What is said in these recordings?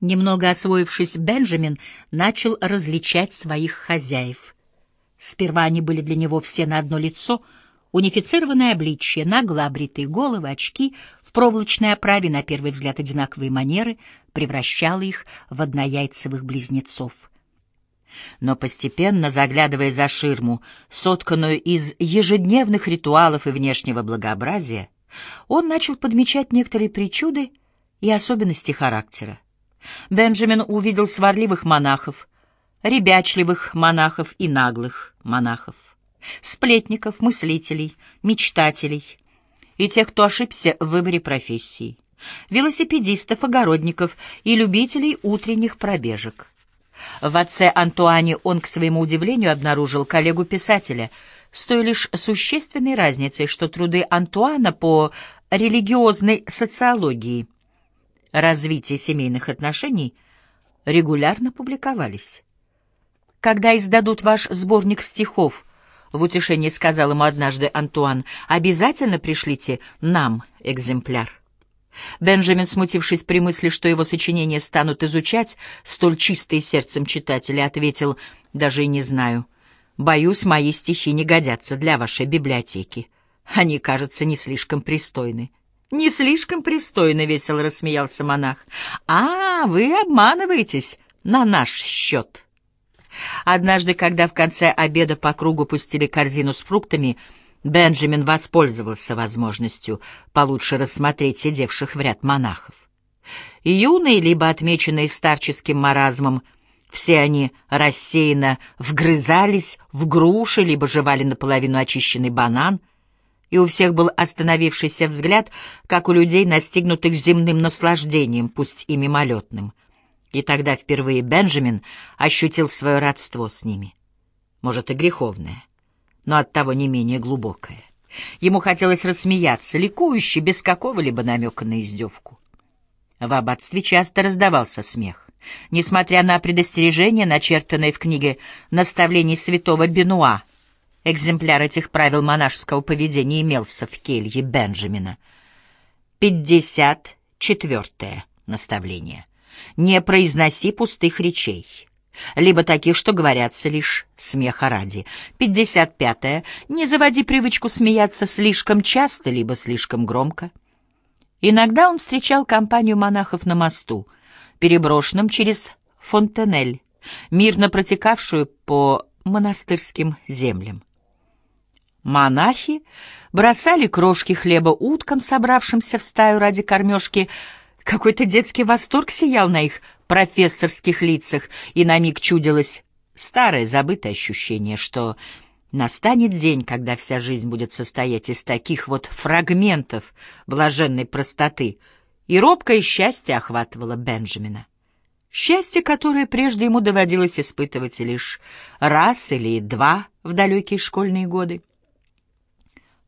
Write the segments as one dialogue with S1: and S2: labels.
S1: Немного освоившись, Бенджамин начал различать своих хозяев. Сперва они были для него все на одно лицо, унифицированное обличье, нагло обритые головы, очки, в проволочной оправе, на первый взгляд, одинаковые манеры, превращало их в однояйцевых близнецов. Но постепенно, заглядывая за ширму, сотканную из ежедневных ритуалов и внешнего благообразия, он начал подмечать некоторые причуды и особенности характера. Бенджамин увидел сварливых монахов, ребячливых монахов и наглых монахов, сплетников, мыслителей, мечтателей и тех, кто ошибся в выборе профессии, велосипедистов, огородников и любителей утренних пробежек. В отце Антуане он, к своему удивлению, обнаружил коллегу-писателя с той лишь существенной разницей, что труды Антуана по религиозной социологии – развития семейных отношений регулярно публиковались. «Когда издадут ваш сборник стихов», — в утешении сказал ему однажды Антуан, — «обязательно пришлите нам экземпляр». Бенджамин, смутившись при мысли, что его сочинения станут изучать столь чистые сердцем читатели, ответил, «Даже и не знаю. Боюсь, мои стихи не годятся для вашей библиотеки. Они, кажется, не слишком пристойны». «Не слишком пристойно», — весело рассмеялся монах. «А, вы обманываетесь на наш счет». Однажды, когда в конце обеда по кругу пустили корзину с фруктами, Бенджамин воспользовался возможностью получше рассмотреть сидевших в ряд монахов. Юные, либо отмеченные старческим маразмом, все они рассеянно вгрызались в груши, либо жевали наполовину очищенный банан — и у всех был остановившийся взгляд, как у людей, настигнутых земным наслаждением, пусть и мимолетным. И тогда впервые Бенджамин ощутил свое родство с ними. Может, и греховное, но оттого не менее глубокое. Ему хотелось рассмеяться, ликующе, без какого-либо намека на издевку. В аббатстве часто раздавался смех. Несмотря на предостережение, начертанное в книге «Наставлений святого Бенуа», Экземпляр этих правил монашеского поведения имелся в келье Бенджамина. Пятьдесят четвертое наставление. Не произноси пустых речей, либо таких, что говорятся лишь смеха ради. Пятьдесят пятое. Не заводи привычку смеяться слишком часто, либо слишком громко. Иногда он встречал компанию монахов на мосту, переброшенном через Фонтенель, мирно протекавшую по монастырским землям. Монахи бросали крошки хлеба уткам, собравшимся в стаю ради кормежки. Какой-то детский восторг сиял на их профессорских лицах, и на миг чудилось старое забытое ощущение, что настанет день, когда вся жизнь будет состоять из таких вот фрагментов блаженной простоты, и робкое счастье охватывало Бенджамина. Счастье, которое прежде ему доводилось испытывать лишь раз или два в далекие школьные годы.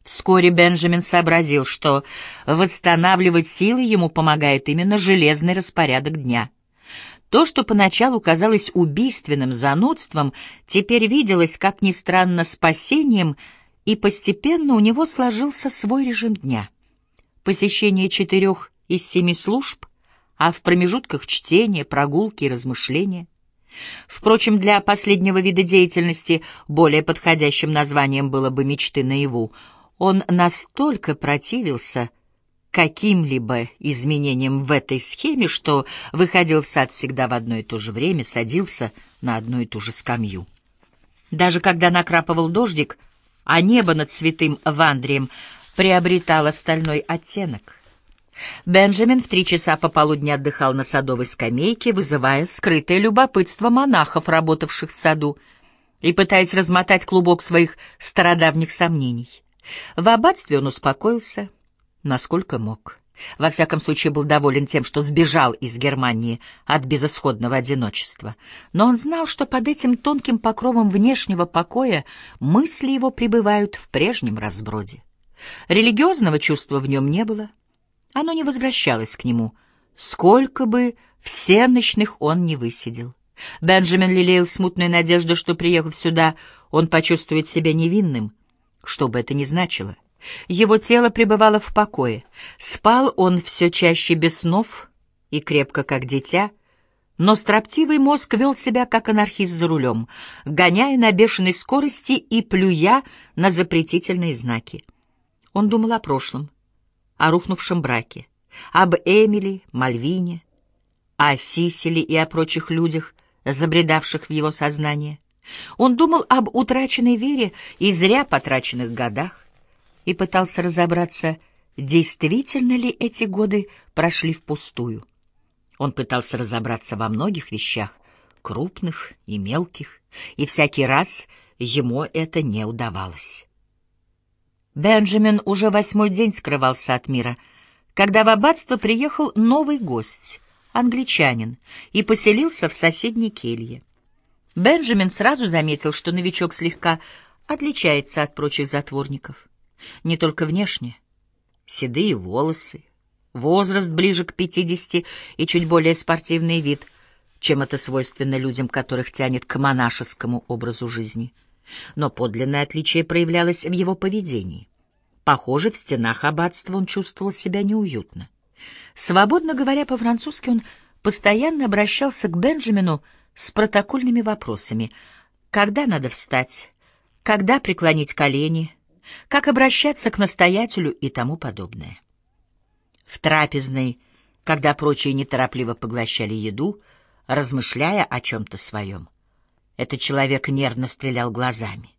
S1: Вскоре Бенджамин сообразил, что восстанавливать силы ему помогает именно железный распорядок дня. То, что поначалу казалось убийственным занудством, теперь виделось, как ни странно, спасением, и постепенно у него сложился свой режим дня. Посещение четырех из семи служб, а в промежутках чтение, прогулки и размышления. Впрочем, для последнего вида деятельности более подходящим названием было бы «мечты наяву», он настолько противился каким-либо изменениям в этой схеме, что выходил в сад всегда в одно и то же время, садился на одну и ту же скамью. Даже когда накрапывал дождик, а небо над святым Вандрием приобретало стальной оттенок. Бенджамин в три часа пополудни отдыхал на садовой скамейке, вызывая скрытое любопытство монахов, работавших в саду, и пытаясь размотать клубок своих стародавних сомнений. В аббатстве он успокоился, насколько мог. Во всяком случае, был доволен тем, что сбежал из Германии от безысходного одиночества. Но он знал, что под этим тонким покровом внешнего покоя мысли его пребывают в прежнем разброде. Религиозного чувства в нем не было. Оно не возвращалось к нему, сколько бы всеночных он не высидел. Бенджамин лелеял смутную надежду, что, приехав сюда, он почувствует себя невинным — что бы это ни значило. Его тело пребывало в покое. Спал он все чаще без снов и крепко, как дитя, Но строптивый мозг вел себя как анархист за рулем, гоняя на бешеной скорости и плюя на запретительные знаки. Он думал о прошлом, о рухнувшем браке, об Эмили, Мальвине, о Сиселе и о прочих людях, забредавших в его сознание. Он думал об утраченной вере и зря потраченных годах и пытался разобраться, действительно ли эти годы прошли впустую. Он пытался разобраться во многих вещах, крупных и мелких, и всякий раз ему это не удавалось. Бенджамин уже восьмой день скрывался от мира, когда в аббатство приехал новый гость, англичанин, и поселился в соседней келье. Бенджамин сразу заметил, что новичок слегка отличается от прочих затворников. Не только внешне. Седые волосы, возраст ближе к пятидесяти и чуть более спортивный вид, чем это свойственно людям, которых тянет к монашескому образу жизни. Но подлинное отличие проявлялось в его поведении. Похоже, в стенах аббатства он чувствовал себя неуютно. Свободно говоря по-французски, он постоянно обращался к Бенджамину с протокольными вопросами. Когда надо встать? Когда преклонить колени? Как обращаться к настоятелю и тому подобное? В трапезной, когда прочие неторопливо поглощали еду, размышляя о чем-то своем, этот человек нервно стрелял глазами,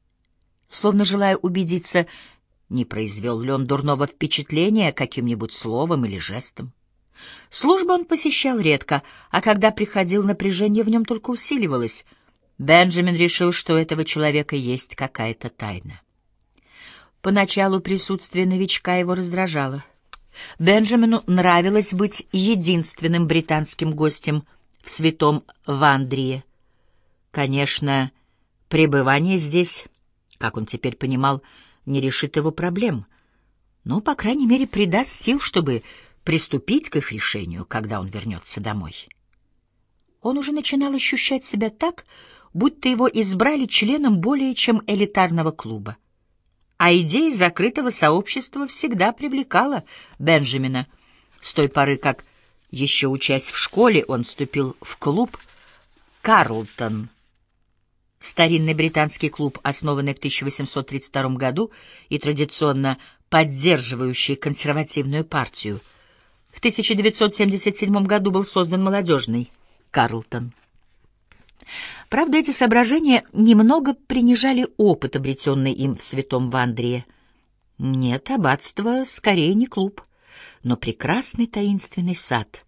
S1: словно желая убедиться, не произвел ли он дурного впечатления каким-нибудь словом или жестом. Службу он посещал редко, а когда приходил, напряжение в нем только усиливалось. Бенджамин решил, что у этого человека есть какая-то тайна. Поначалу присутствие новичка его раздражало. Бенджамину нравилось быть единственным британским гостем в святом Вандрии. Конечно, пребывание здесь, как он теперь понимал, не решит его проблем, но, по крайней мере, придаст сил, чтобы приступить к их решению, когда он вернется домой. Он уже начинал ощущать себя так, будто его избрали членом более чем элитарного клуба. А идея закрытого сообщества всегда привлекала Бенджамина. С той поры, как, еще учась в школе, он вступил в клуб «Карлтон», старинный британский клуб, основанный в 1832 году и традиционно поддерживающий консервативную партию — в 1977 году был создан молодежный Карлтон. Правда, эти соображения немного принижали опыт, обретенный им в святом Вандрии. Нет, аббатство скорее не клуб, но прекрасный таинственный сад,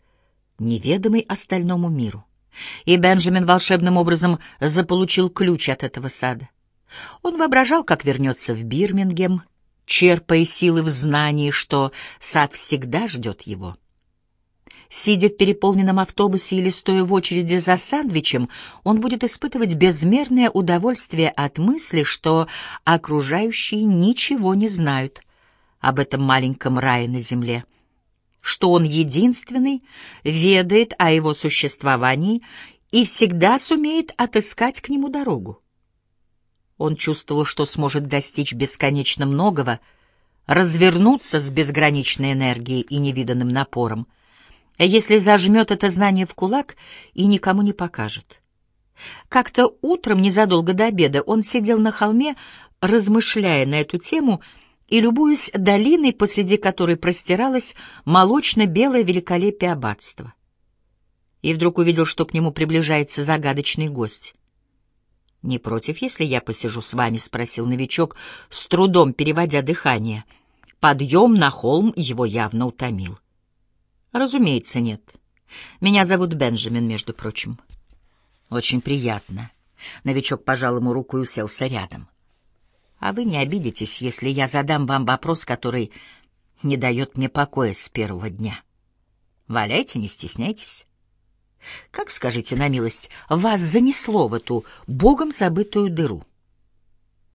S1: неведомый остальному миру. И Бенджамин волшебным образом заполучил ключ от этого сада. Он воображал, как вернется в Бирмингем, черпая силы в знании, что сад всегда ждет его. Сидя в переполненном автобусе или стоя в очереди за сандвичем, он будет испытывать безмерное удовольствие от мысли, что окружающие ничего не знают об этом маленьком рае на земле, что он единственный ведает о его существовании и всегда сумеет отыскать к нему дорогу. Он чувствовал, что сможет достичь бесконечно многого, развернуться с безграничной энергией и невиданным напором, если зажмет это знание в кулак и никому не покажет. Как-то утром, незадолго до обеда, он сидел на холме, размышляя на эту тему и любуясь долиной, посреди которой простиралось молочно-белое великолепие аббатства. И вдруг увидел, что к нему приближается загадочный гость. «Не против, если я посижу с вами?» — спросил новичок, с трудом переводя дыхание. Подъем на холм его явно утомил. «Разумеется, нет. Меня зовут Бенджамин, между прочим». «Очень приятно». Новичок пожал ему руку и уселся рядом. «А вы не обидитесь, если я задам вам вопрос, который не дает мне покоя с первого дня. Валяйте, не стесняйтесь». Как, скажите на милость, вас занесло в эту богом забытую дыру?